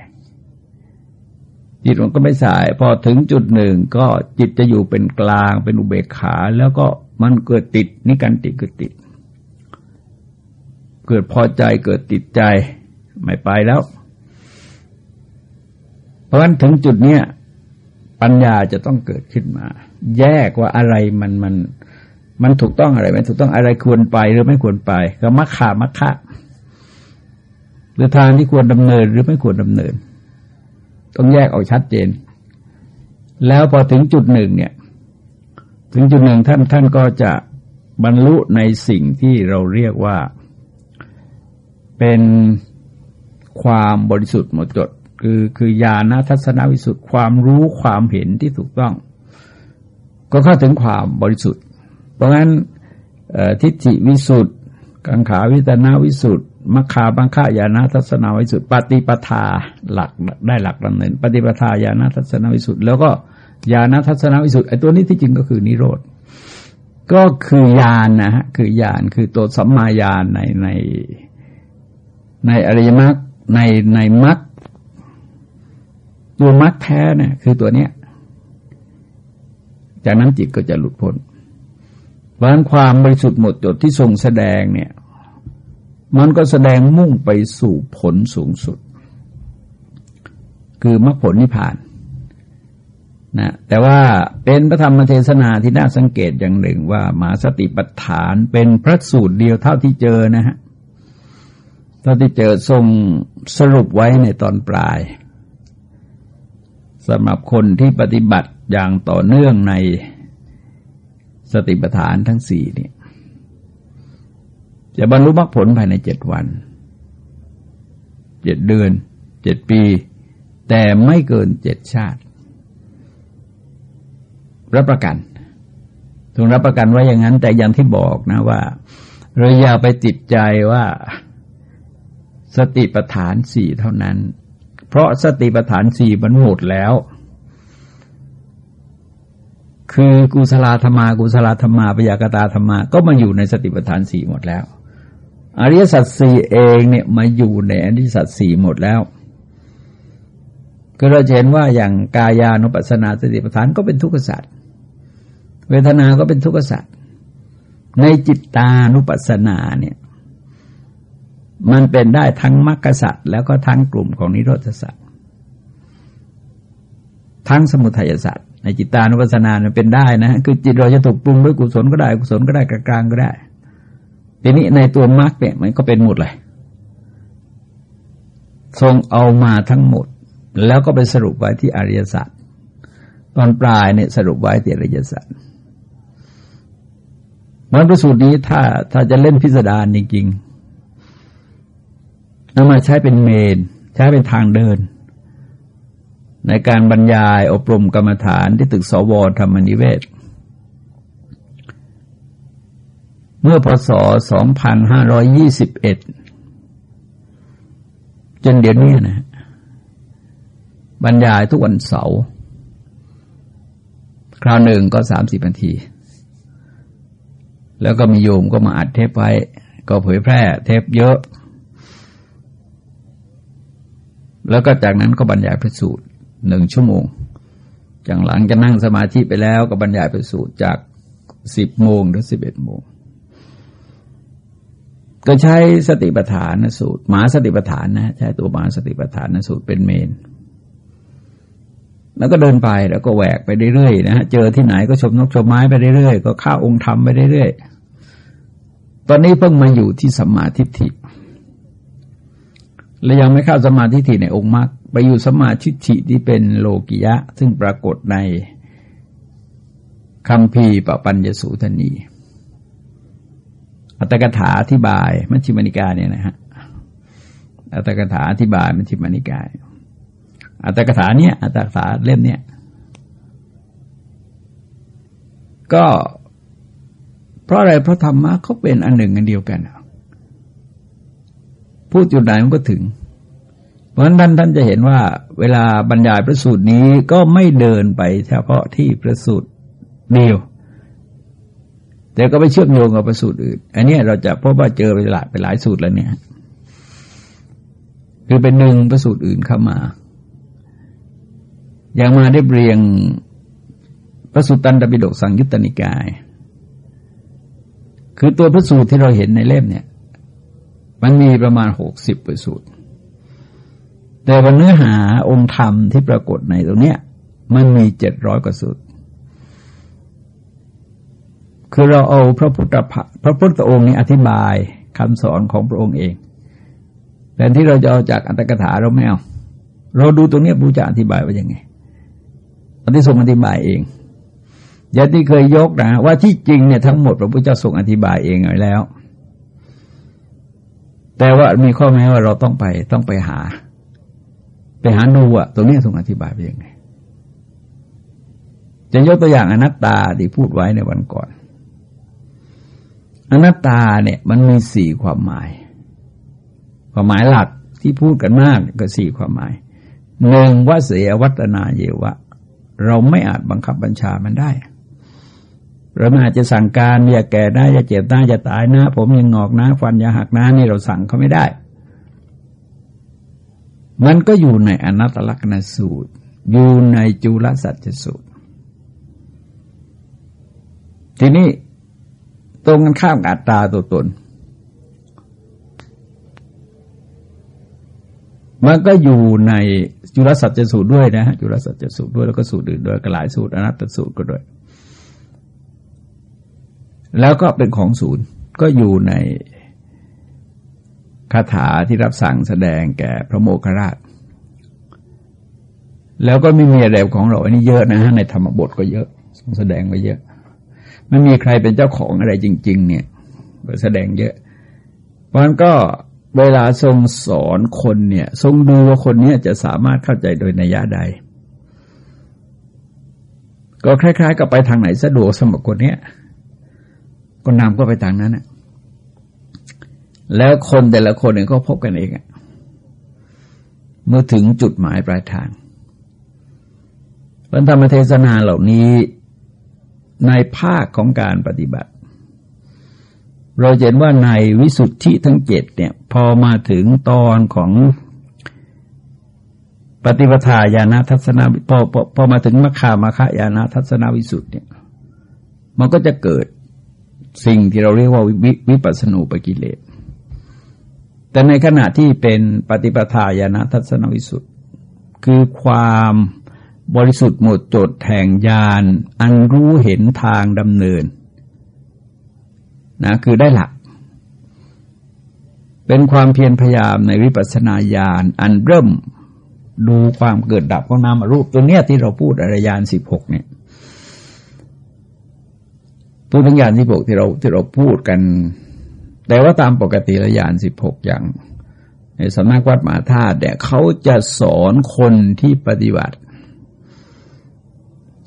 จิตมันก็ไม่สาย พอถึงจุดหนึ่งก็จิตจะอยู่เป็นกลางเป็นอุเบกขา แล้วก็มันเกิดติดนิการติเกิดติด เกิดพอใจเกิดติดใจไม่ไปแล้ว เพราะฉะนั้นถึงจุดเนี้ยปัญญาจะต้องเกิดขึ้นมา แยกว่าอะไรมันมันมันถูกต้องอะไรไม่ถูกต้องอะไรควรไปหรือไม่ควรไป ก็มัคคามัคคะหรือทางที่ควรดำเนินหรือไม่ควรดำเนิน ต้องแยกออกชัดเจน แล้วพอถึงจุดหนึ่งเนี่ย ถึงจุดหนึ่งท่านท่านก็จะบรรลุในสิ่งที่เราเรียกว่า เป็นความบริสุทธิ์หมดจด คือคือญาณทัศนวิสุทธิ์ความรู้ความเห็นที่ถูกต้อง ก็เข้าถึงความบริสุทธิ์ เพราะงั้นทิฏฐิวิสุทธิ์กังขาวิตนาวิสุทธิ์มัคคาบังคายานทัศนวิสุทธิ์ปฏิปทาหลักได้หลักดำเนินปฏิปทาญาณทัศนวิสุทธิ์แล้วก็ญาณทัศนวิสุทธิ์ไอ้ตัวนี้ที่จริงก็คือนิโรธก็คือญาณนนะฮะคือญาณคือตัวสัมมาญาณในใน ในอริยมรรคในในมรรคตัวมรรคแท้เนี่ยคือตัวเนี้ย จากนั้นจิตก็จะหลุดพ้นเพราะความบริสุทธิ์หมดจดที่ทรงแสดงเนี่ย มันก็แสดงมุ่งไปสู่ผลสูงสุด คือมรรคผลนิพพานนะแต่ว่าเป็นพระธรรมเทศนาที่น่าสังเกตอย่างหนึ่งว่า มหาสติปัฏฐานเป็นพระสูตรเดียวเท่าที่เจอนะฮะ ท่าที่เจอทรงสรุปไว้ในตอนปลายสำหรับคนที่ปฏิบัติอย่างต่อเนื่องในสติปัฏฐานทั้งสี่นี่จะบรรลุมรรคผลภายในเจ็ดวัน เจ็ดเดือน เจ็ดปี แต่ไม่เกินเจ็ดชาติ รับประกันถูกรับประกันไว้อย่างนั้น แต่อย่างที่บอกนะว่าเราอย่าไปติดใจว่า สติปัฏฐานสี่เท่านั้น เพราะสติปัฏฐานสี่มันหมดแล้ว คือกุศลธรรมากุศลธรรมาปยากตาธรรมาก็มาอยู่ในสติปัฏฐานสี่หมดแล้ว อริยสัจสี่เองเนี่ยมาอยู่ในอริยสัจสี่หมดแล้วก็เราเห็นว่าอย่างกายานุปัสสนาสติปัฏฐานก็เป็นทุกขสัจเวทนาก็เป็นทุกขสัจในจิตตานุปัสสนาเนี่ย มันเป็นได้ทั้งมรรคสัจแล้วก็ทั้งกลุ่มของนิโรธสัจทั้งสมุทัยสัจในจิตตานุปัสสนาเนี่ยเป็นได้นะคือจิตเราจะถูกปรุงด้วยกุศลก็ได้กุศลก็ได้กลางก็ได้ ทีนี้ในตัวมรรคเนี่ยมันก็เป็นหมดเลยทรงเอามาทั้งหมด แล้วก็ไปสรุปไว้ที่อริยสัจตอนปลายเนี่ยสรุปไว้ที่อริยสัจมันประสูตรนี้ถ้าถ้าจะเล่นพิสดารจริงๆ นำมาใช้เป็นเมน ใช้เป็นทางเดิน ในการบรรยายอบรมกรรมฐานที่ตึกสวธรรมนิเวศ เมื่อพศ 2521 จนเดี๋ยวนี้นะ บรรยายทุกวันเสาร์คราวหนึ่งก็สามสิบนาที แล้วก็มีโยมก็มาอัดเทปไว้ ก็เผยแพร่เทปเยอะ แล้วก็จากนั้นก็บรรยายพระสูตรหนึ่งชั่วโมง จากหลังจะนั่งสมาธิไปแล้วก็บรรยายพระสูตรจากสิบโมงถึงสิบเอ็ดโมง ก็ใช้สติปัฏฐานสูตรหมาสติปัฏฐานนะใช้ตัวหมาสติปัฏฐานสูตรเป็นเมน แล้วก็เดินไปแล้วก็แหวกไปเรื่อยๆนะฮะเจอที่ไหนก็ชมนกชมไม้ไปเรื่อยๆก็ข้าองค์ธรรมไปเรื่อยๆตอนนี้เพิ่งมาอยู่ที่สัมมาทิฏฐิ และยังไม่เข้าสมาธิฐิในองค์มรรคไปอยู่สมาธิฐิที่เป็นโลกิยะ ซึ่งปรากฏในคำพีปปัญญสูทนีอัตถกถาอธิบายมัชฌิมานิกาเนี่ยนะฮะอัตถกถาอธิบายมัชฌิมานิกายอัตถกถาเนี่ยอัตถกถาเล่มเนี่ยก็เพราะอะไรเพราะธรรมะเขาเป็นอันหนึ่งอันเดียวกัน พูดจุดไหนมันก็ถึง เพราะฉะนั้นท่านท่านจะเห็นว่า เวลาบรรยายพระสูตรนี้ก็ไม่เดินไปเฉพาะที่พระสูตรเดียว แต่ก็ไปเชื่อมโยงกับพระสูตรอื่น อันนี้เราจะพบว่าเจอไปหลายไปหลายสูตรแล้วเนี่ย คือเป็นหนึ่งพระสูตรอื่นเข้ามา อย่างมาได้เรียงพระสุตตันตปิฎกสังยุตตนิกาย คือตัวพระสูตรที่เราเห็นในเล่มเนี่ย มันมีประมาณหกสิบประสูตร แต่วันเนื้อหาองค์ธรรมที่ปรากฏในตรงเนี้ย มันมีเจ็ดร้อยกว่าสูตร คือเราเอาพระพุทธพระพุทธองค์นี้อธิบายคำสอนของพระองค์เองแต่ที่เราจะเอาจากอัตถกถาเราไม่เอา เราดูตรงนี้พระจะอธิบายว่ายังไงอันที่ทรงอธิบายเองอย่างที่เคยยกนะว่าที่จริงเนี่ยทั้งหมดพระพุทธเจ้าทรงอธิบายเองไว้แล้ว แต่ว่ามีข้อแม้ว่าเราต้องไปต้องไปหา ไปหาดูอะตรงนี้ทรงอธิบายไปยังไง จะยกตัวอย่างอนัตตาที่พูดไว้ในวันก่อน อนัตตาเนี่ย มันมีสี่ความหมาย ความหมายหลักที่พูดกันมากก็สี่ความหมายหนึ่งว่าเสียวัตนาเยวะ เราไม่อาจบังคับบัญชามันได้ เราอาจจะสั่งการอย่าแก่ได้อย่าเจ็บได้อย่าตายนะ ผมยังงอกนะฟันอย่าหักนะนี่เราสั่งเขาไม่ได้ มันก็อยู่ในอนัตตลักษณสูตร อยู่ในจุลสัจสูตร ทีนี้ตรงกันข้ามอัตตาตัวตน มันก็อยู่ในจุลสัจสูตรด้วยนะฮะจุลสัจสูตรด้วยแล้วก็สูตรอื่นด้วยก็หลายสูตรอนัตตสูตรก็ด้วย แล้วก็เป็นของศูนย์ก็อยู่ในคาถาที่รับสั่งแสดงแก่พระโมคคราช แล้วก็ไม่มีอะไรของเราอันนี้เยอะนะฮะในธรรมบทก็เยอะทรงแสดงไว้เยอะ ไม่มีใครเป็นเจ้าของอะไรจริง ๆ เนี่ยแสดงเยอะ เพราะนั้นก็เวลาทรงสอนคนเนี่ย ทรงดูว่าคนนี้จะสามารถเข้าใจโดยนัยยะใด ก็คล้าย ๆ กับไปทางไหนสะดวกสำหรับคนเนี้ย ก็นำก็ไปทางนั้นนะแล้วคนแต่ละคนเนี่ยก็พบกันเองอะเมื่อถึงจุดหมายปลายทางพระธรรมเทศนาเหล่านี้ในภาคของการปฏิบัติ เราเห็นว่าในวิสุทธิทั้งเจ็ดเนี่ย พอมาถึงตอนของปฏิปทาญาณทัศนพอพอพอมาถึงมคามาคายาณทัศนวิสุทธิเนี่ย มันก็จะเกิด สิ่งที่เราเรียกว่าวิวปัสสนูปกิเลส แต่ในขณะที่เป็นปฏิปทาญาณทัศนวิสุทธ์คือความบริสุทธิ์หมดจดแห่งญาณอันรู้เห็นทางดำเนินนะคือได้หลัก เป็นความเพียรพยายามในวิปัสสนาญาณอันเริ่มดูความเกิดดับของนามรูปตัวเนี้ยที่เราพูดอริยานสิบหกเนี่ย ตัวทั้งยานสิบหกที่เราที่เราพูดกัน แต่ว่าตามปกติละยานสิบหกอย่าง ในสำนักวัดมหาธาตุเนี่ยเขาจะสอนคนที่ปฏิบัติ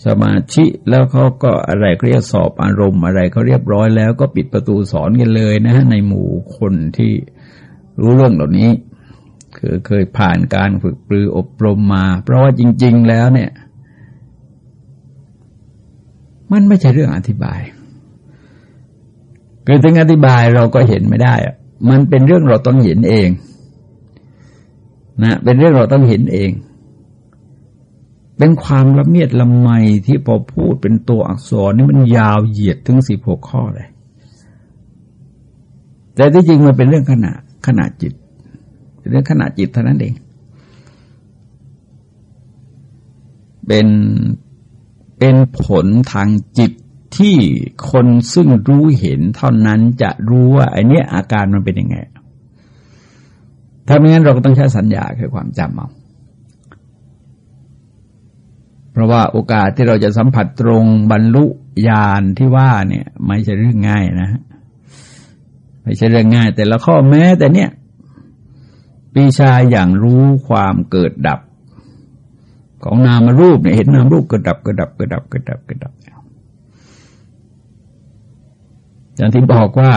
สมาธิแล้วเขาก็อะไรเรียกสอบอารมณ์อะไรเขาเรียบร้อยแล้วก็ปิดประตูสอนกันเลยนะฮะในหมู่คนที่รู้เรื่องเหล่านี้ คือเคยผ่านการฝึกปรืออบรมมา เพราะว่าจริง ๆ แล้วเนี่ย มันไม่ใช่เรื่องอธิบาย คือถึงอธิบายเราก็เห็นไม่ได้ มันเป็นเรื่องเราต้องเห็นเองนะเป็นเรื่องเราต้องเห็นเอง เป็นความละเมียดละไมที่พอพูดเป็นตัวอักษรนี่มันยาวเหยียดถึงสิบหกข้อเลย แต่ที่จริงมันเป็นเรื่องขณะขณะจิตเเรื่องขณะจิตเท่านั้นเอง เป็นเป็นผลทางจิต ที่คนซึ่งรู้เห็นเท่านั้นจะรู้ว่าไอเนี้ยอาการมันเป็นยังไง ถ้าไม่งั้นเราก็ต้องใช้สัญญาคือความจำเอาเพราะว่าโอกาสที่เราจะสัมผัสตรงบรรลุญาณที่ว่าเนี่ย ไม่ใช่เรื่องง่ายนะไม่ใช่เรื่องง่าย แต่ละข้อแม้แต่เนี่ยปีชาอย่างรู้ความเกิดดับ ของนามรูปเนี่ยเห็นนามรูปเกิดดับเกิดดับเกิดดับเกิดดับเกิดดับ อย่างที่บอกว่า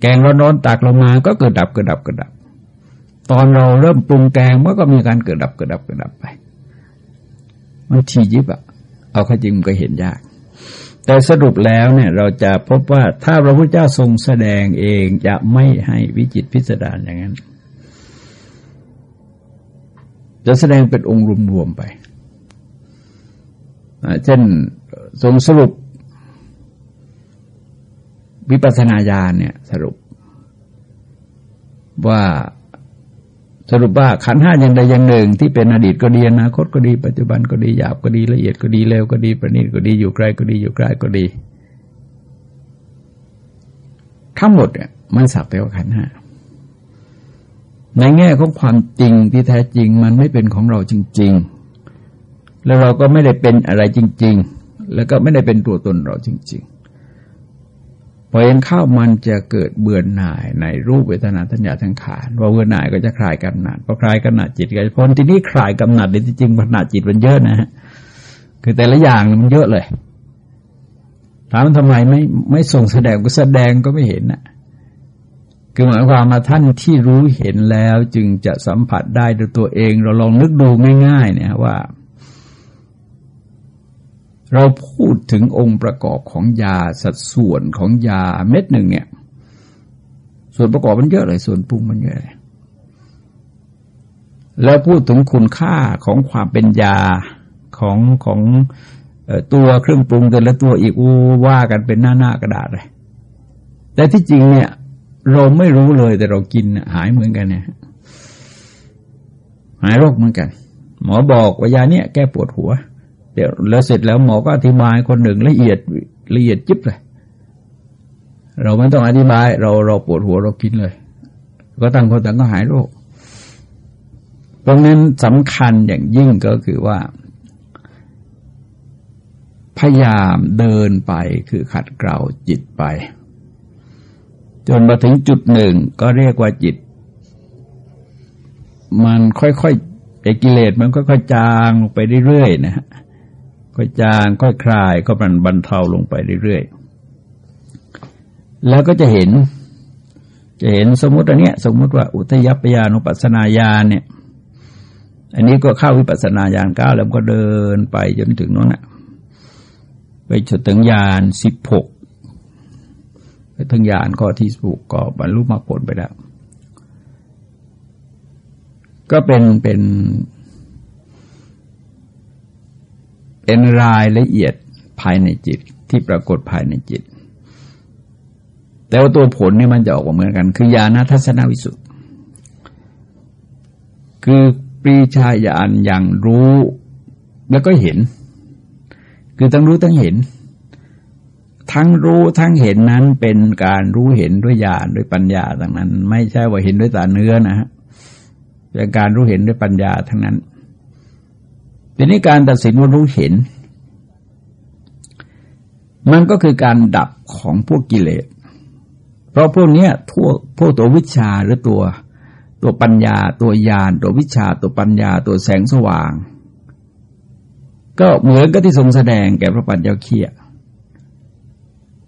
แกงร้อนๆตักลงมาก็เกิดดับเกิดดับเกิดดับ ตอนเราเริ่มปรุงแกงมันก็มีการเกิดดับเกิดดับเกิดดับไปมันทียิบอะเอาข้าจริงมันก็เห็นยาก แต่สรุปแล้วเนี่ยเราจะพบว่าถ้าพระพุทธเจ้าทรงแสดงเองจะไม่ให้วิจิตพิสดารอย่างนั้น จะแสดงเป็นองค์รวมๆไปเช่นทรงสรุป วิปัสสนาญาณเนี่ยสรุป ว่าสรุปว่าขันห้าอย่างใดอย่างหนึ่ง ที่เป็นอดีตก็ดีอนาคตก็ดี ปัจจุบันก็ดีหยาบก็ดีละเอียดก็ดีเร็วก็ดีประณีตก็ดีอยู่ไกลก็ดีอยู่ใกล้ก็ดี ทั้งหมดเนี่ยมันสักแต่ว่าขันห้าในแง่ของความจริงที่แท้จริงมันไม่เป็นของเราจริง ๆ แล้วเราก็ไม่ได้เป็นอะไรจริง ๆ แล้วก็ไม่ได้เป็นตัวตนเราจริงๆ พอเห็นเข้ามันจะเกิดเบื่อหน่ายในรูปเวทนาทัญญาทั้งขานพอเบื่อหน่ายก็จะคลายกำหนัดพอคลายกำหนัดจิตก็จะพ้นที่นี่คลายกำหนัดในจริงๆขนาดจิตมันเยอะนะฮะคือแต่ละอย่างมันเยอะเลยถามทำไมไม่ไม่ส่งแสดงก็แสดงก็ไม่เห็นนะคือหมายความมาท่านที่รู้เห็นแล้วจึงจะสัมผัสได้ด้วยตัวเอง เราลองนึกดูง่ายๆ เนี่ยว่า เราพูดถึงองค์ประกอบของยาสัดส่วนของยาเม็ดหนึ่งเนี่ย ส่วนประกอบมันเยอะเลย ส่วนปรุงมันเยอะเลยแล้วพูดถึงคุณค่าของความเป็นยาของของตัวเครื่องปรุงแต่ละตัวอีกอว่ากันเป็นหน้าหน้ากระดาษเลย แต่ที่จริงเนี่ย เราไม่รู้เลยแต่เรากินหายเหมือนกันเนี่ย หายโรคเหมือนกัน หมอบอกว่ายาเนี่ยแก้ปวดหัว แล้วเสร็จแล้วหมอก็อธิบายคนหนึ่งละเอียดละเอียดจิบเลย เราไม่ต้องอธิบาย เราเราปวดหัวเรากินเลย ก็ตั้งคนต่างก็หายโรคตรงนั้นสำคัญอย่างยิ่งก็คือว่า พยายามเดินไปคือขัดเกลาจิตไป จนมาถึงจุดหนึ่งก็เรียกว่าจิต มันค่อยๆเอกิเลสมันค่อยๆจางไปเรื่อยๆนะฮะ ค่อยจางค่อยคลายก็มันบรรเทาลงไปเรื่อยๆ แล้วก็จะเห็น จะเห็นสมมติอันเนี้ย สมมติว่าอุทยพยานุปัสนาญาณเนี่ย อันนี้ก็เข้าวิปัสนาญาณเก้าแล้วก็เดินไปจนถึงนั้นนะไปจนถึงญาณสิบหกไปถึงญาณข้อที่สุกก็บรรลุมรรคผลไปแล้ว ก็เป็นเป็น เป็นรายละเอียดภายในจิตที่ปรากฏภายในจิต แต่ว่าตัวผลนี่มันจะออกมาเหมือนกัน คือญาณทัศนวิสุทธิ์คือปรีชาญาณอย่างรู้แล้วก็เห็น คือทั้งรู้ทั้งเห็น ทั้งรู้ทั้งเห็นนั้นเป็นการรู้เห็นด้วยญาณด้วยปัญญาดังนั้น ไม่ใช่ว่าเห็นด้วยตาเนื้อนะฮะเป็นการรู้เห็นด้วยปัญญาทั้งนั้น ทีนี้การตัดสินว่ารู้เห็น มันก็คือการดับของพวกกิเลส เพราะพวกนี้ทั่วพวกตัววิชาหรือตัวตัวปัญญา ตัวญาณตัววิชา ตัวปัญญา ตัวแสงสว่าง ก็เหมือนกับที่ทรงแสดงแก่พระปัญญาเคีย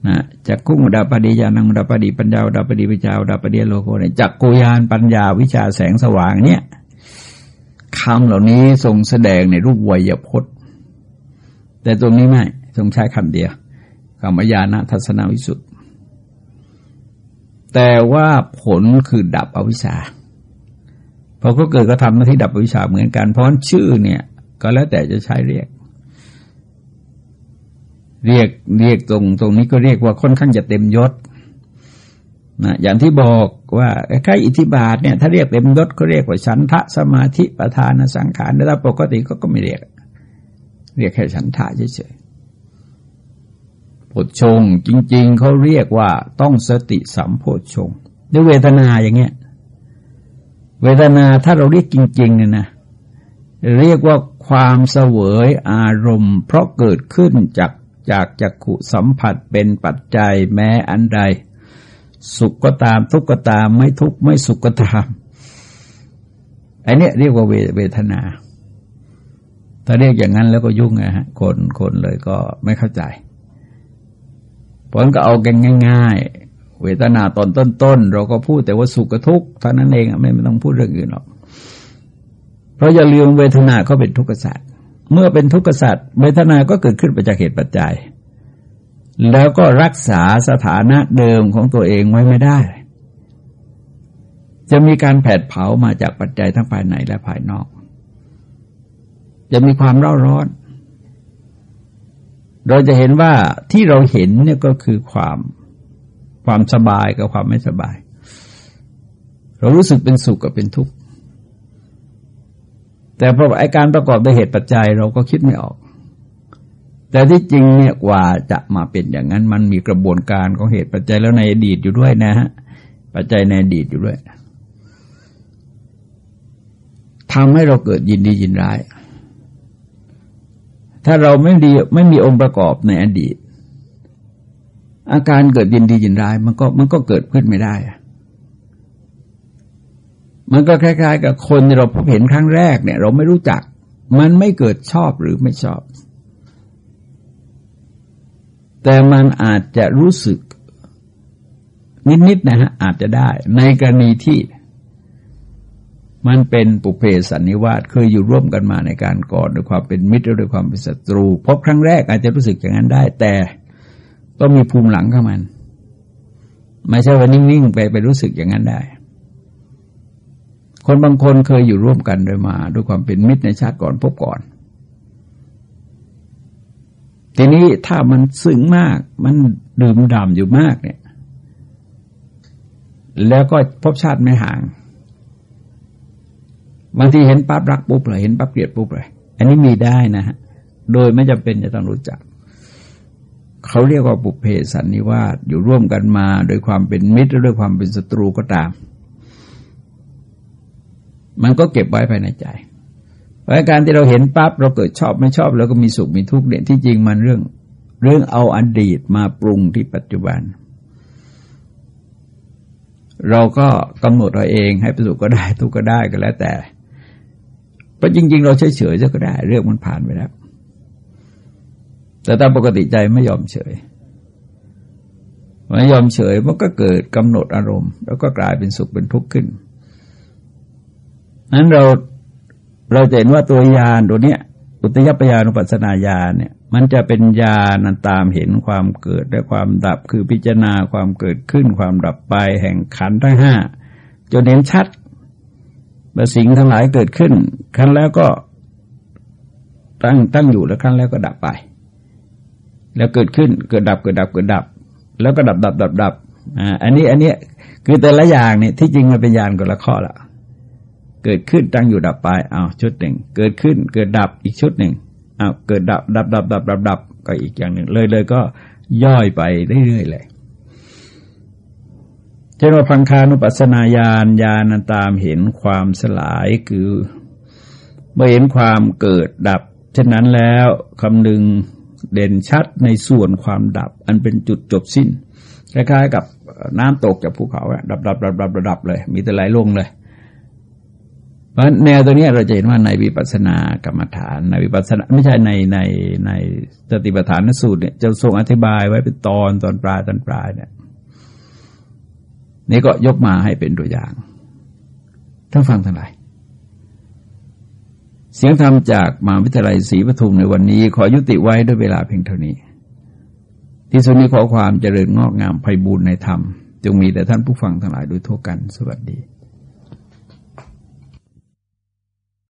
นะจากกุ้งดาปดียานังดาปดีปัญญาดาปดีวิจาดาปดีโลโกเนี่ยจากกุยานปัญญาวิชาแสงสว่างเนี่ย คำเหล่านี้ทรงแสดงในรูปวยพจน์ แต่ตรงนี้ไม่ทรงใช้คำเดียวคำญาณทัศนวิสุทธ์แต่ว่าผลคือดับอวิชชาพอก็เกิดก็ทำหน้าที่ดับอวิชชาเหมือนกัน เพราะชื่อเนี่ย ก็แล้วแต่จะใช้เรียก เรียกเรียกตรงตรงนี้ก็เรียกว่าค่อนข้างจะเต็มยศ นะอย่างที่บอกว่าใครอิทธิบาทเนี่ยถ้าเรียกเต็มยศก็เรียกว่าฉันทะสมาธิประธานสังขารแต่ถ้าปกติก็ก็ไม่เรียก เรียกแค่ฉันทะเฉยๆโพชงจริง ๆเขาเรียกว่าต้องสติสัมโพชงด้วยเวทนาอย่างเงี้ย เวทนาถ้าเราเรียกจริงๆเนี่ยนะเรียกว่าความเสวยอารมณ์ เพราะเกิดขึ้นจากจากจักขุสัมผัสเป็นปัจจัยแม้อันใด สุขก็ตาม ทุกข์ก็ตาม ไม่ทุกข์ไม่สุขก็ตามไอ้นี่เรียกว่าเวทนา ถ้าเรียกอย่างนั้นแล้วก็ยุ่งนะฮะ คนคนเลยก็ไม่เข้าใจผลก็เอากันง่าย ๆ เวทนาตอนต้นๆเราก็พูดแต่ว่าสุขกับทุกข์เท่านั้นเองไม่ไม่ต้องพูดเรื่องอื่นหรอก เพราะอย่าลืมเวทนาก็เป็นทุกข์สัตว์เมื่อเป็นทุกข์สัตว์เวทนาก็เกิดขึ้นมาจากเหตุปัจจัย แล้วก็รักษาสถานะเดิมของตัวเองไว้ไม่ได้ จะมีการแผดเผามาจากปัจจัยทั้งภายในและภายนอก จะมีความเร่าร้อน เราจะเห็นว่าที่เราเห็นเนี่ยก็คือความความสบายกับความไม่สบาย เรารู้สึกเป็นสุขกับเป็นทุกข์ แต่พอไอการประกอบด้วยเหตุปัจจัยเราก็คิดไม่ออก แต่ที่จริงเนี่ยกว่าจะมาเป็นอย่างนั้น มันมีกระบวนการของเหตุปัจจัยแล้วในอดีตอยู่ด้วยนะฮะปัจจัยในอดีตอยู่ด้วยทำให้เราเกิดยินดียินร้าย ถ้าเราไม่ดีไม่มีองค์ประกอบในอดีต อาการเกิดยินดียินร้ายมันก็มันก็เกิดขึ้นไม่ได้มันก็คล้าย ๆ กับคนเราพบเห็นครั้งแรกเนี่ย เราไม่รู้จัก มันไม่เกิดชอบหรือไม่ชอบ แต่มันอาจจะรู้สึก นิดๆนะฮะอาจจะได้ ในกรณีที่ มันเป็นปุเพสันนิวาสเคยอยู่ร่วมกันมาในการก่อนด้วยความเป็นมิตรด้วยความเป็นศัตรู พบครั้งแรกอาจจะรู้สึกอย่างนั้นได้ แต่ต้องมีภูมิหลังข้ามัน ไม่ใช่ว่านิ่งๆไปไปรู้สึกอย่างนั้นได้คนบางคนเคยอยู่ร่วมกันโดยมา ด้วยความเป็นมิตรในชาติก่อนพบก่อน ทีนี้ถ้ามันซึ้งมาก มันดื่มด่ำอยู่มากเนี่ย แล้วก็พบชาติไม่ห่างบางทีเห็นปั๊บรักปุ๊บเลยเห็นปั๊บเกลียดปุ๊บเลย อันนี้มีได้นะฮะ โดยไม่จำเป็นจะต้องรู้จัก เขาเรียกว่าปุเพสันนิวาสอยู่ร่วมกันมาโดยความเป็นมิตรและด้วยความเป็นศัตรูก็ตาม มันก็เก็บไว้ภายในใจ เพราะการที่เราเห็นปั๊บเราเกิดชอบไม่ชอบ แล้วก็มีสุขมีทุกข์เนี่ยที่จริงมันเรื่อง เรื่องเอาอดีตมาปรุงที่ปัจจุบัน เราก็กำหนดเราเองให้ประสุขก็ได้ ทุกข์ก็ได้ก็แล้วแต่ราะจริง ๆ เราเฉยเฉยก็ได้ เรื่องมันผ่านไปแล้ว แต่ตามปกติใจไม่ยอมเฉยไม่ยอมเฉยมันก็เกิดกำหนดอารมณ์ แล้วก็กลายเป็นสุขเป็นทุกข์ขึ้นนั้นเรา เราจะเห็นว่าตัวยานตัวเนี้ยอุตยปยานุปัสนาญาณเนี่ยมันจะเป็นญาณตามเห็นความเกิดและความดับคือพิจารณาความเกิดขึ้นความดับไปแห่งขันทั้งห้าจนเห็นชัดว่าสิ่งทั้งหลายเกิดขึ้นครั้นแล้วก็ตั้งตั้งอยู่แล้วครั้นแล้วก็ดับไป แล้วเกิดขึ้นเกิดดับเกิดดับเกิดดับ แล้วก็ดับดับดับดับอ่าอันนี้อันนี้คือแต่ละอย่างเนี่ยที่จริงมันเป็นยานคนละข้อละ เกิดขึ้นตั้งอยู่ดับไปอ้าวชุดหนึ่ง เกิดขึ้นเกิดดับอีกชุดหนึ่งอ้าวเกิดดับดับดับดับดับดับก็อีกอย่างหนึ่งเลยเลยก็ย่อยไปเรื่อยๆเลยเช่นว่าพังคานุปัสนาญาณญาณตามเห็นความสลายคือเมื่อเห็นความเกิดดับเช่นนั้นแล้วคำหนึ่งเด่นชัดในส่วนความดับ อันเป็นจุดจบสิ้นคล้ายๆกับน้ำตกจากภูเขาดับดับดับดับดับเลย มีแต่ไหลลงเลย เพราะแนวตัวนี้เราจะเห็นว่าในวิปัสสนากรรมฐานในวิปัสสนาไม่ใช่ในในในสติปัฏฐานสูตรเนี่ยจะทรงอธิบายไว้เป็นตอนตอนปลายตอนปลายเนี่ยนี่ก็ยกมาให้เป็นตัวอย่างท่านฟังทั้งหลายเสียงธรรมจากมหาวิทยาลัยศรีปทุมในวันนี้ ขอยุติไว้ด้วยเวลาเพียงเท่านี้ ที่สุดนี้ขอความเจริญงอกงามไพบูรณ์ในธรรม จงมีแต่ท่านผู้ฟังทั้งหลายโดยทั่วกันสวัสดี